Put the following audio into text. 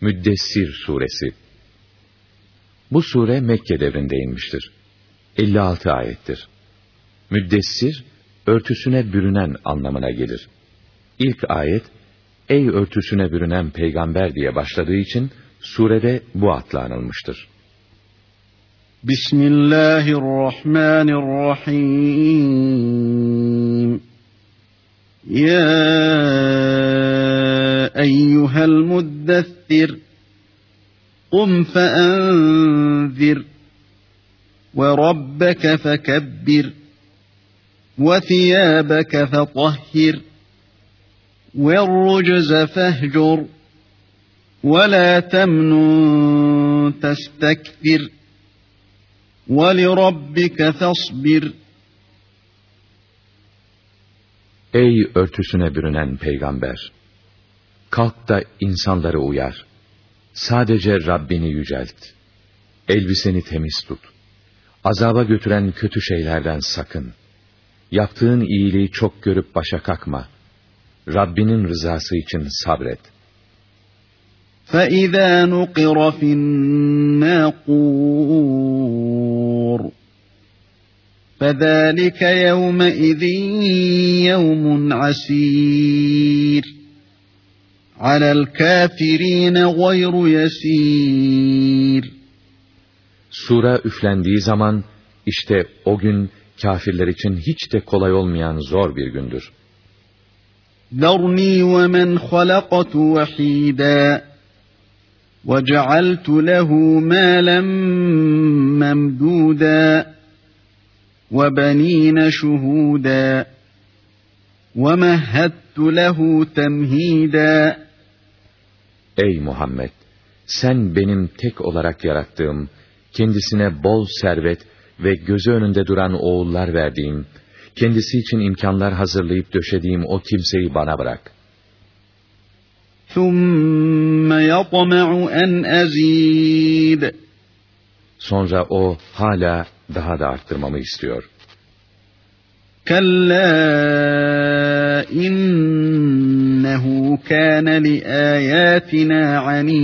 Müddessir suresi. Bu sure Mekke devrinde inmiştir. 56 ayettir. Müddessir, örtüsüne bürünen anlamına gelir. İlk ayet, ey örtüsüne bürünen peygamber diye başladığı için, surede bu adla anılmıştır. Bismillahirrahmanirrahim. Ya eyyuhel muddessir قم فأنذر وربك فكبر وثيابك فطهر والرجز فاهجر ولا تمنن تستكثر ولربك فاصبر Ey örtüsüne bürünen peygamber! Kalk da insanları uyar. Sadece Rabbini yücelt. Elbiseni temiz tut. Azaba götüren kötü şeylerden sakın. Yaptığın iyiliği çok görüp başa kalkma. Rabbinin rızası için sabret. فَإِذَا نُقِرَ فِي النَّاقُورِ فَذَٰلِكَ يَوْمَئِذٍ يَوْمٌ عَسِيرٌ alel kafirine gayru yesir. Sura üflendiği zaman işte o gün kafirler için hiç de kolay olmayan zor bir gündür. ذَرْنِي وَمَنْ خَلَقَتُ وَحِيدًا وَجَعَلْتُ لَهُ مَالًا مَمْدُودًا وَبَنِينَ شُهُودًا وَمَهَّدتُّ لَهُ تَمْهِيدًا Ey Muhammed! Sen benim tek olarak yarattığım, kendisine bol servet ve gözü önünde duran oğullar verdiğim, kendisi için imkanlar hazırlayıp döşediğim o kimseyi bana bırak. Sonra o hala daha da arttırmamı istiyor. Kalla إنه كان لآياتنا عنيدا